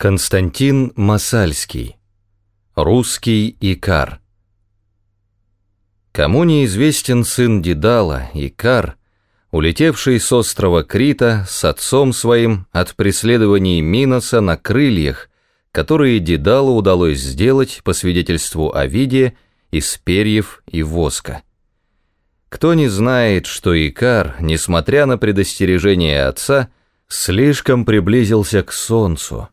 Константин Масальский. Русский Икар. Кому неизвестен сын Дедала, Икар, улетевший с острова Крита с отцом своим от преследований Миноса на крыльях, которые Дедалу удалось сделать по свидетельству Овидия из перьев и воска. Кто не знает, что Икар, несмотря на предостережение отца, слишком приблизился к солнцу,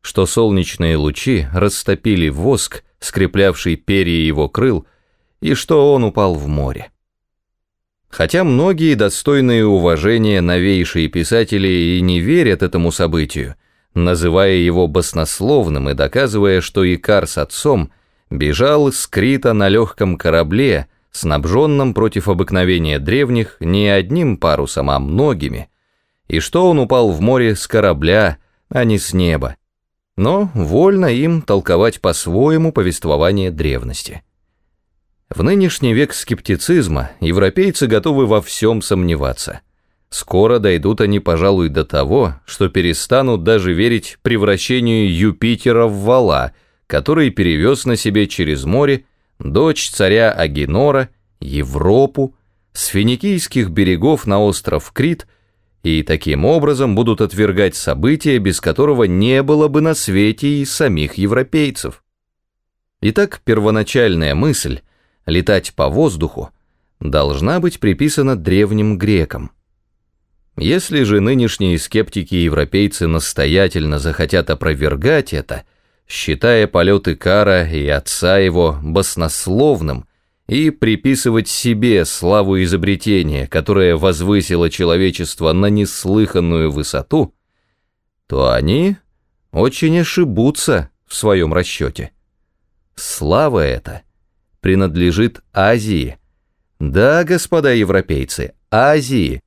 что солнечные лучи растопили воск, скреплявший перья его крыл, и что он упал в море. Хотя многие достойные уважения новейшие писатели и не верят этому событию, называя его баснословным и доказывая, что Икар с отцом бежал с на легком корабле, снабженном против обыкновения древних не одним парусом, а многими, и что он упал в море с корабля, а не с неба, но вольно им толковать по-своему повествование древности. В нынешний век скептицизма европейцы готовы во всем сомневаться. Скоро дойдут они, пожалуй, до того, что перестанут даже верить превращению Юпитера в вала, который перевез на себе через море дочь царя Агенора, Европу, с финикийских берегов на остров Крит – и таким образом будут отвергать события, без которого не было бы на свете и самих европейцев. Итак, первоначальная мысль – летать по воздуху – должна быть приписана древним грекам. Если же нынешние скептики-европейцы настоятельно захотят опровергать это, считая полеты Кара и отца его баснословным и приписывать себе славу изобретения, которое возвысило человечество на неслыханную высоту, то они очень ошибутся в своем расчете. Слава эта принадлежит Азии. Да, господа европейцы, Азии.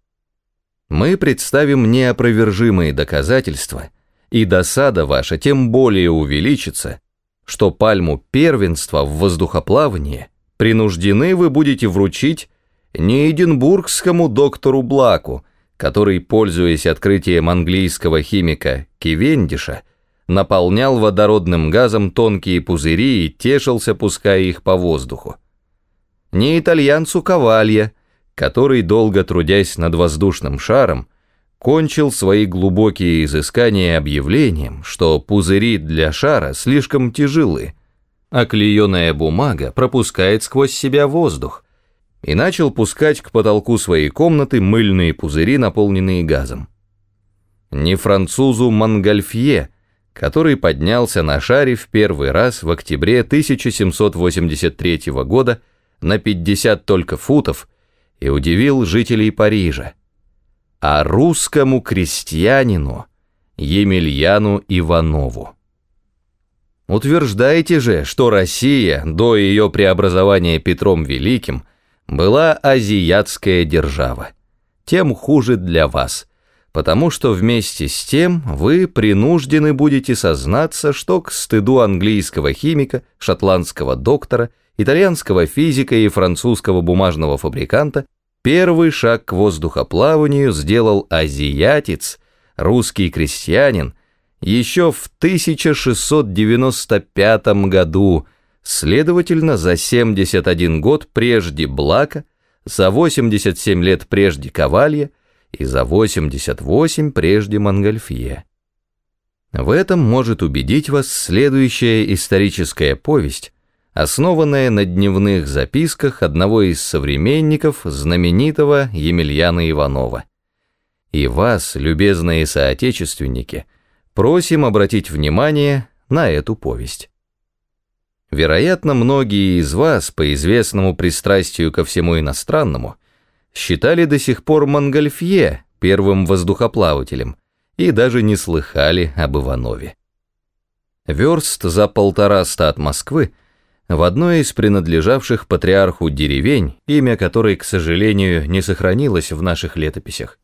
Мы представим неопровержимые доказательства, и досада ваша тем более увеличится, что пальму первенства в воздухоплавании принуждены вы будете вручить не эдинбургскому доктору Блаку, который, пользуясь открытием английского химика Кивендиша, наполнял водородным газом тонкие пузыри и тешился, пуская их по воздуху. Не итальянцу Кавалья, который, долго трудясь над воздушным шаром, кончил свои глубокие изыскания объявлением, что пузыри для шара слишком тяжелы, а клееная бумага пропускает сквозь себя воздух, и начал пускать к потолку своей комнаты мыльные пузыри, наполненные газом. Не французу Монгольфье, который поднялся на шаре в первый раз в октябре 1783 года на 50 только футов и удивил жителей Парижа, а русскому крестьянину Емельяну Иванову. Утверждаете же, что Россия до ее преобразования Петром Великим была азиатская держава. Тем хуже для вас, потому что вместе с тем вы принуждены будете сознаться, что к стыду английского химика, шотландского доктора, итальянского физика и французского бумажного фабриканта первый шаг к воздухоплаванию сделал азиатец, русский крестьянин, еще в 1695 году, следовательно, за 71 год прежде Блака, за 87 лет прежде Кавалья и за 88 прежде Монгольфье. В этом может убедить вас следующая историческая повесть, основанная на дневных записках одного из современников знаменитого Емельяна Иванова. И вас, любезные соотечественники, просим обратить внимание на эту повесть. Вероятно, многие из вас, по известному пристрастию ко всему иностранному, считали до сих пор Монгольфье первым воздухоплавателем и даже не слыхали об Иванове. Верст за полтораста от Москвы в одной из принадлежавших патриарху деревень, имя которой, к сожалению, не сохранилось в наших летописях,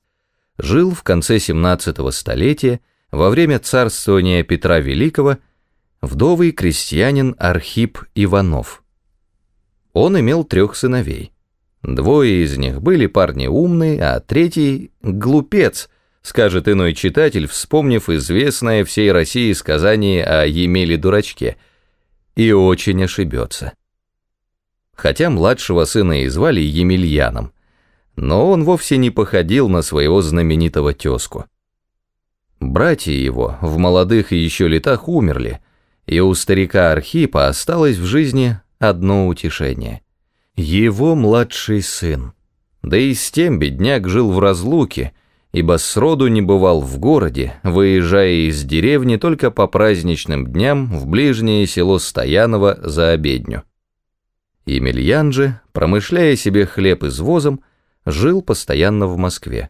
жил в конце 17 столетия во время царствования Петра Великого вдовый крестьянин Архип Иванов. Он имел трех сыновей. Двое из них были парни умные, а третий — глупец, скажет иной читатель, вспомнив известное всей России сказание о Емеле-дурачке, и очень ошибется. Хотя младшего сына и звали Емельяном, но он вовсе не походил на своего знаменитого тезку. Братья его в молодых еще летах умерли, и у старика Архипа осталось в жизни одно утешение. Его младший сын. Да и с тем бедняк жил в разлуке, ибо сроду не бывал в городе, выезжая из деревни только по праздничным дням в ближнее село Стояново за обедню. Емельян же, промышляя себе хлеб извозом, жил постоянно в Москве.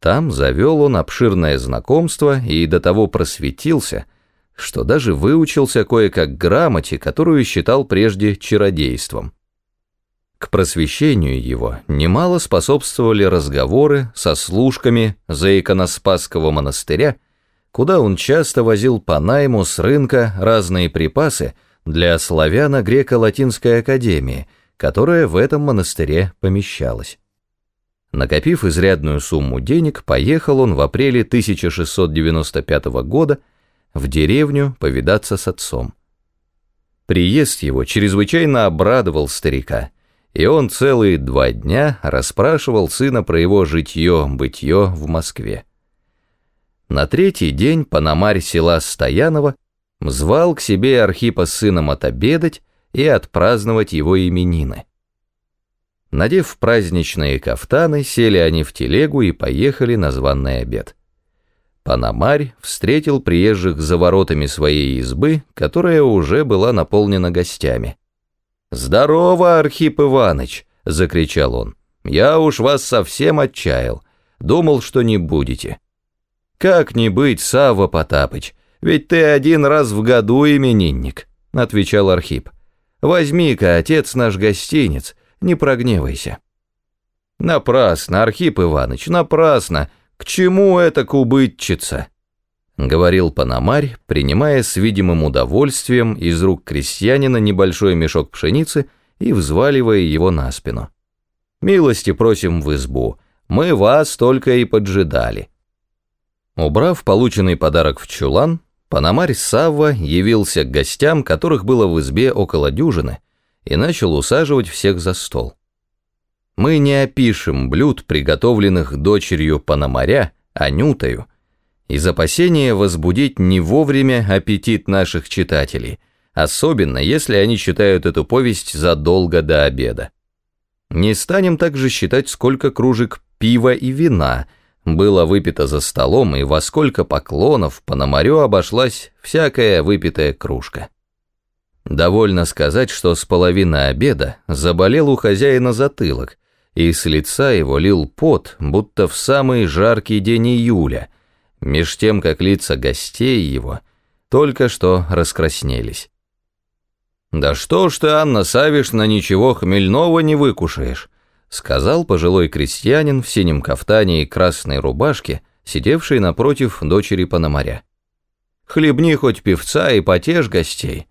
Там завел он обширное знакомство и до того просветился, что даже выучился кое-как грамоте, которую считал прежде чародейством. К просвещению его немало способствовали разговоры со служками за иконоспасского монастыря, куда он часто возил по найму с рынка разные припасы для славяно-греко-латинской академии, которая в этом монастыре помещалась. Накопив изрядную сумму денег, поехал он в апреле 1695 года в деревню повидаться с отцом. Приезд его чрезвычайно обрадовал старика, и он целые два дня расспрашивал сына про его житье-бытье в Москве. На третий день Пономарь села Стоянова звал к себе Архипа с сыном отобедать и отпраздновать его именины. Надев праздничные кафтаны, сели они в телегу и поехали на званный обед. Панамарь встретил приезжих за воротами своей избы, которая уже была наполнена гостями. «Здорово, Архип Иваныч!» — закричал он. «Я уж вас совсем отчаял. Думал, что не будете». «Как не быть, Савва Потапыч, ведь ты один раз в году именинник», — отвечал Архип. «Возьми-ка, отец наш гостиниц, не прогневайся». «Напрасно, Архип Иваныч, напрасно! К чему это кубытчица?» Говорил Панамарь, принимая с видимым удовольствием из рук крестьянина небольшой мешок пшеницы и взваливая его на спину. «Милости просим в избу, мы вас только и поджидали». Убрав полученный подарок в чулан, Панамарь Савва явился к гостям, которых было в избе около дюжины, и начал усаживать всех за стол. Мы не опишем блюд, приготовленных дочерью Пономаря, Анютою, из опасения возбудить не вовремя аппетит наших читателей, особенно если они читают эту повесть задолго до обеда. Не станем также считать, сколько кружек пива и вина было выпито за столом и во сколько поклонов Пономарю обошлась всякая выпитая кружка. Довольно сказать, что с половины обеда заболел у хозяина затылок, и с лица его лил пот, будто в самый жаркий день июля, меж тем, как лица гостей его только что раскраснелись. «Да что ж ты, Анна Савишна, ничего хмельного не выкушаешь», сказал пожилой крестьянин в синем кафтане и красной рубашке, сидевший напротив дочери Пономаря. «Хлебни хоть певца и потешь гостей».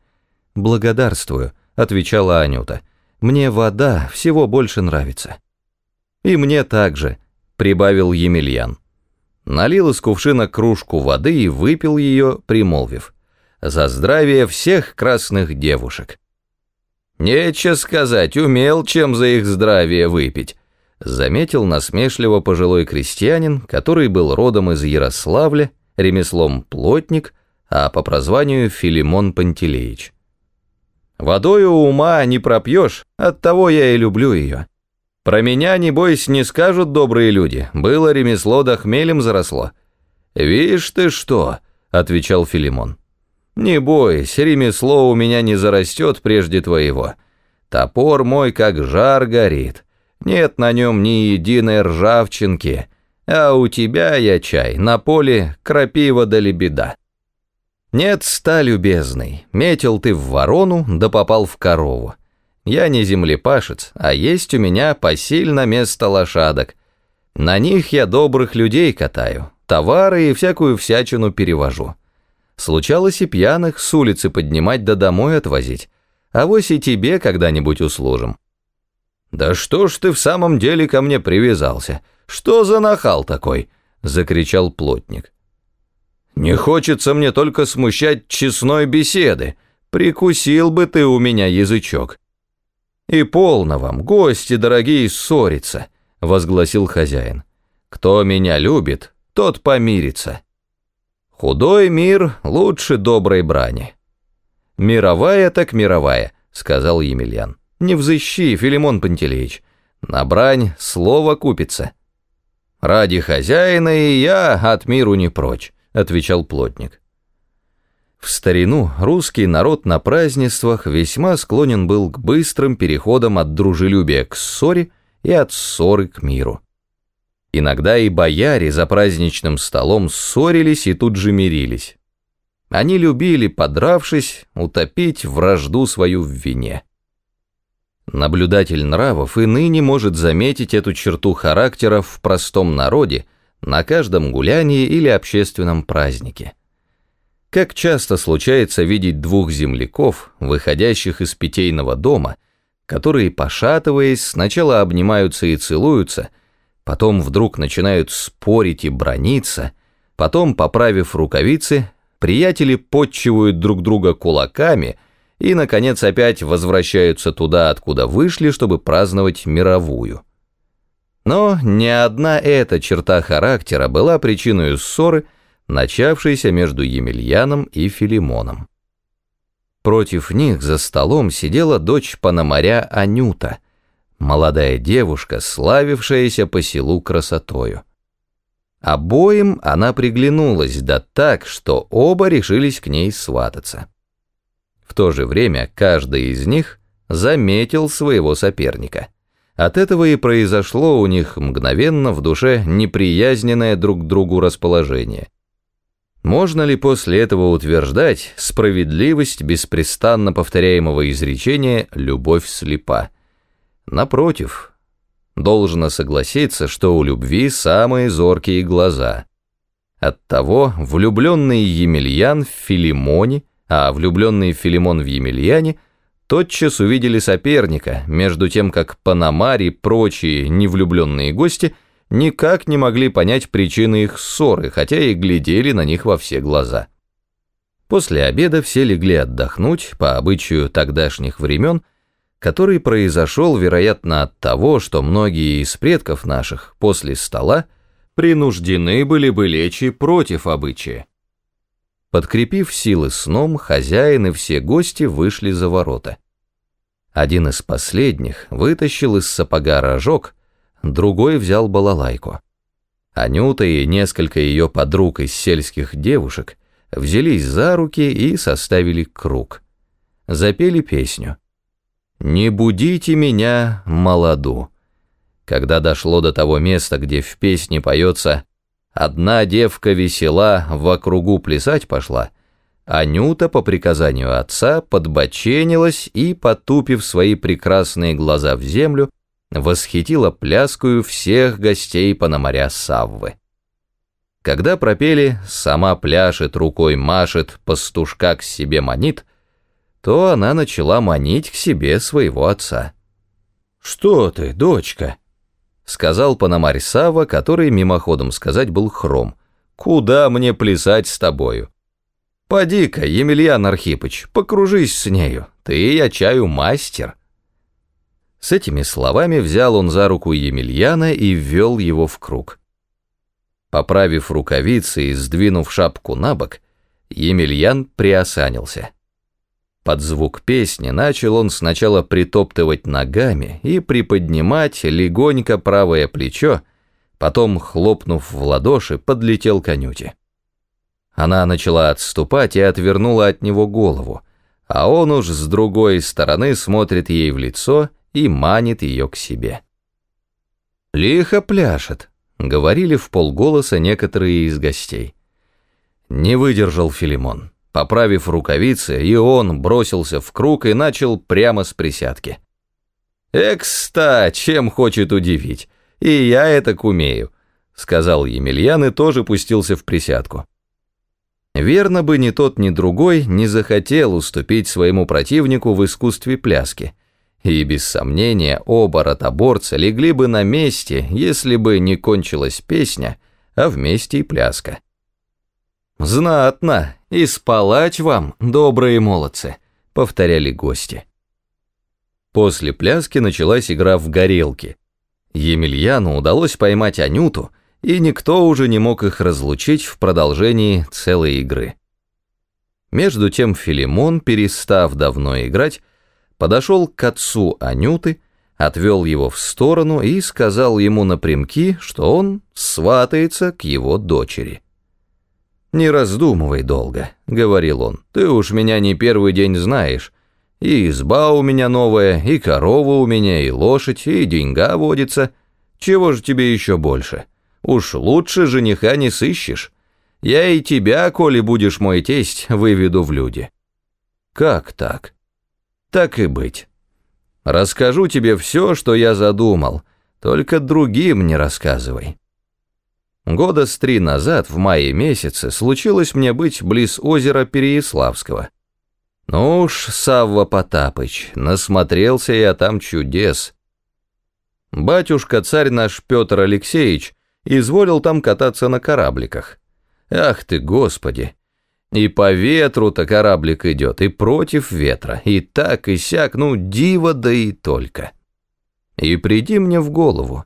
«Благодарствую», — отвечала Анюта. «Мне вода всего больше нравится». «И мне также», — прибавил Емельян. Налил из кувшина кружку воды и выпил ее, примолвив. «За здравие всех красных девушек». «Нечего сказать, умел чем за их здравие выпить», — заметил насмешливо пожилой крестьянин, который был родом из Ярославля, ремеслом плотник, а по прозванию Филимон Пантелеич. Водою ума не пропьешь, оттого я и люблю ее. Про меня, небось, не скажут добрые люди, было ремесло да хмелем заросло. «Вишь ты что», — отвечал Филимон. «Не бойся, ремесло у меня не зарастет прежде твоего. Топор мой как жар горит, нет на нем ни единой ржавчинки, а у тебя, я чай, на поле крапива да лебеда». «Нет, ста, любезный, метил ты в ворону, да попал в корову. Я не землепашец, а есть у меня посильно место лошадок. На них я добрых людей катаю, товары и всякую всячину перевожу. Случалось и пьяных с улицы поднимать да домой отвозить, а вось и тебе когда-нибудь услужим». «Да что ж ты в самом деле ко мне привязался? Что за нахал такой?» закричал плотник. «Не хочется мне только смущать честной беседы. Прикусил бы ты у меня язычок». «И полно вам, гости дорогие, ссориться», — возгласил хозяин. «Кто меня любит, тот помирится. Худой мир лучше доброй брани». «Мировая так мировая», — сказал Емельян. «Не взыщи, Филимон Пантелеич, на брань слово купится». «Ради хозяина и я от миру не прочь», — отвечал плотник. В старину русский народ на празднествах весьма склонен был к быстрым переходам от дружелюбия к ссоре и от ссоры к миру. Иногда и бояре за праздничным столом ссорились и тут же мирились. Они любили, подравшись, утопить вражду свою в вине. Наблюдатель нравов и ныне может заметить эту черту характера в простом народе, на каждом гулянии или общественном празднике. Как часто случается видеть двух земляков, выходящих из питейного дома, которые, пошатываясь, сначала обнимаются и целуются, потом вдруг начинают спорить и брониться, потом, поправив рукавицы, приятели подчивают друг друга кулаками – и, наконец, опять возвращаются туда, откуда вышли, чтобы праздновать мировую. Но ни одна эта черта характера была причиной ссоры, начавшейся между Емельяном и Филимоном. Против них за столом сидела дочь Пономаря Анюта, молодая девушка, славившаяся по селу красотою. Обоим она приглянулась, да так, что оба решились к ней свататься. В то же время каждый из них заметил своего соперника. От этого и произошло у них мгновенно в душе неприязненное друг к другу расположение. Можно ли после этого утверждать справедливость беспрестанно повторяемого изречения «любовь слепа»? Напротив, должно согласиться, что у любви самые зоркие глаза. Оттого влюбленный Емельян в Филимоне – а влюбленные Филимон в Емельяне тотчас увидели соперника, между тем как Панамарь и прочие невлюбленные гости никак не могли понять причины их ссоры, хотя и глядели на них во все глаза. После обеда все легли отдохнуть по обычаю тогдашних времен, который произошел, вероятно, от того, что многие из предков наших после стола принуждены были бы лечь и против обычая. Подкрепив силы сном, хозяин и все гости вышли за ворота. Один из последних вытащил из сапога рожок, другой взял балалайку. Анюта и несколько ее подруг из сельских девушек взялись за руки и составили круг. Запели песню «Не будите меня, молоду». Когда дошло до того места, где в песне поется Одна девка весела, в округу плясать пошла. Анюта по приказанию отца подбоченилась и, потупив свои прекрасные глаза в землю, восхитила пляскую всех гостей Пономаря Саввы. Когда пропели «Сама пляшет, рукой машет, пастушка к себе манит», то она начала манить к себе своего отца. «Что ты, дочка?» Сказал Пономарь Сава, который мимоходом сказать был хром. «Куда мне плясать с тобою?» «Поди-ка, Емельян Архипыч, покружись с нею, ты, я чаю, мастер». С этими словами взял он за руку Емельяна и ввел его в круг. Поправив рукавицы и сдвинув шапку на бок, Емельян приосанился. Под звук песни начал он сначала притоптывать ногами и приподнимать легонько правое плечо, потом, хлопнув в ладоши, подлетел к Анюте. Она начала отступать и отвернула от него голову, а он уж с другой стороны смотрит ей в лицо и манит ее к себе. «Лихо пляшет», — говорили в полголоса некоторые из гостей. Не выдержал Филимон. Поправив рукавицы, и он бросился в круг и начал прямо с присядки. «Экста, чем хочет удивить, и я это умею», — сказал Емельян и тоже пустился в присядку. Верно бы ни тот, ни другой не захотел уступить своему противнику в искусстве пляски, и без сомнения оба ротоборца легли бы на месте, если бы не кончилась песня, а вместе и пляска. «Знатно, и спалать вам, добрые молодцы», — повторяли гости. После пляски началась игра в горелки. Емельяну удалось поймать Анюту, и никто уже не мог их разлучить в продолжении целой игры. Между тем Филимон, перестав давно играть, подошел к отцу Анюты, отвел его в сторону и сказал ему напрямки, что он сватается к его дочери. «Не раздумывай долго», — говорил он, — «ты уж меня не первый день знаешь. И изба у меня новая, и корова у меня, и лошадь, и деньга водится. Чего же тебе еще больше? Уж лучше жениха не сыщешь. Я и тебя, коли будешь мой тесть, выведу в люди». «Как так?» «Так и быть. Расскажу тебе все, что я задумал, только другим не рассказывай». Года с три назад, в мае месяце, случилось мне быть близ озера Переяславского. Ну уж, Савва Потапыч, насмотрелся я там чудес. Батюшка-царь наш Петр Алексеевич изволил там кататься на корабликах. Ах ты, Господи! И по ветру-то кораблик идет, и против ветра, и так, и сяк, ну, диво да и только. И приди мне в голову,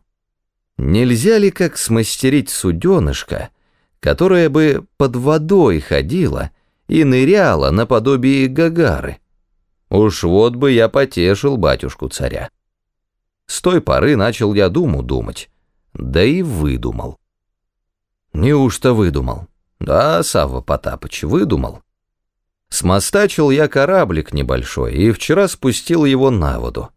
Нельзя ли как смастерить суденышко, которое бы под водой ходило и ныряло наподобие Гагары? Уж вот бы я потешил батюшку царя. С той поры начал я думу думать, да и выдумал. Неужто выдумал? Да, Савва Потапыч, выдумал. Смостачил я кораблик небольшой и вчера спустил его на воду.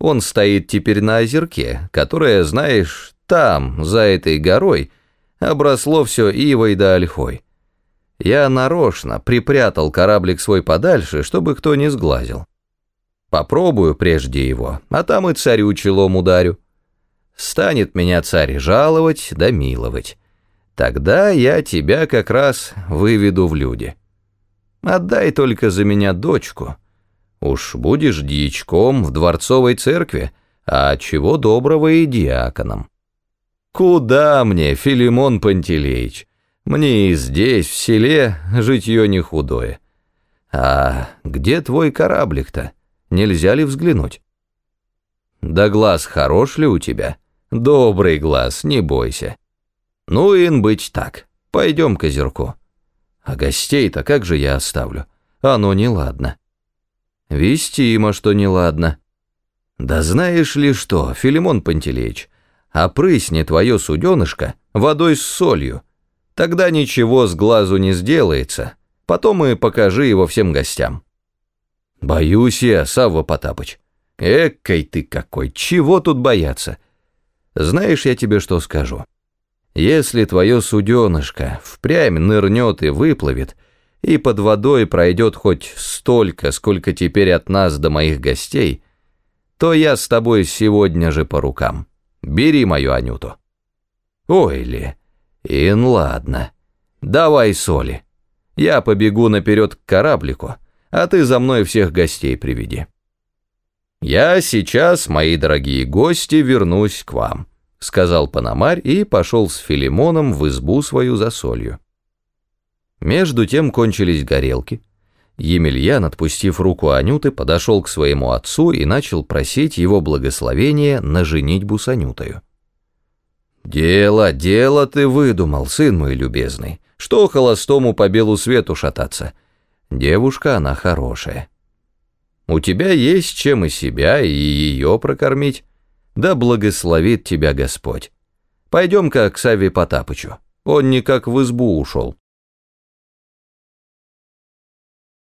Он стоит теперь на озерке, которое, знаешь, там, за этой горой, обросло все ивой да ольхой. Я нарочно припрятал кораблик свой подальше, чтобы кто не сглазил. Попробую прежде его, а там и царю челом ударю. Станет меня царь жаловать да миловать. Тогда я тебя как раз выведу в люди. Отдай только за меня дочку. Уж будешь дьячком в дворцовой церкви, а чего доброго и диаконом. Куда мне, Филимон Пантелеич? Мне и здесь, в селе, житье не худое. А где твой кораблик-то? Нельзя ли взглянуть? Да глаз хорош ли у тебя? Добрый глаз, не бойся. Ну, ин быть так, пойдем к озерку. А гостей-то как же я оставлю? Оно неладно. Вестимо, что неладно. Да знаешь ли что, Филимон Пантелеич, опрысни твое суденышко водой с солью. Тогда ничего с глазу не сделается, потом и покажи его всем гостям. Боюсь я, Савва Потапыч. Экой ты какой, чего тут бояться? Знаешь, я тебе что скажу. Если твое суденышко впрямь нырнет и выплывет, и под водой пройдет хоть столько, сколько теперь от нас до моих гостей, то я с тобой сегодня же по рукам. Бери мою Анюту». «Ой ли, ин ладно, давай соли. Я побегу наперед к кораблику, а ты за мной всех гостей приведи». «Я сейчас, мои дорогие гости, вернусь к вам», — сказал Панамарь и пошел с Филимоном в избу свою за солью. Между тем кончились горелки. Емельян, отпустив руку Анюты, подошел к своему отцу и начал просить его благословения на женитьбу с Анютою. «Дело, дело ты выдумал, сын мой любезный. Что холостому по белу свету шататься? Девушка она хорошая. У тебя есть чем и себя, и ее прокормить. Да благословит тебя Господь. Пойдем-ка к Саве Потапычу. Он никак в избу ушел».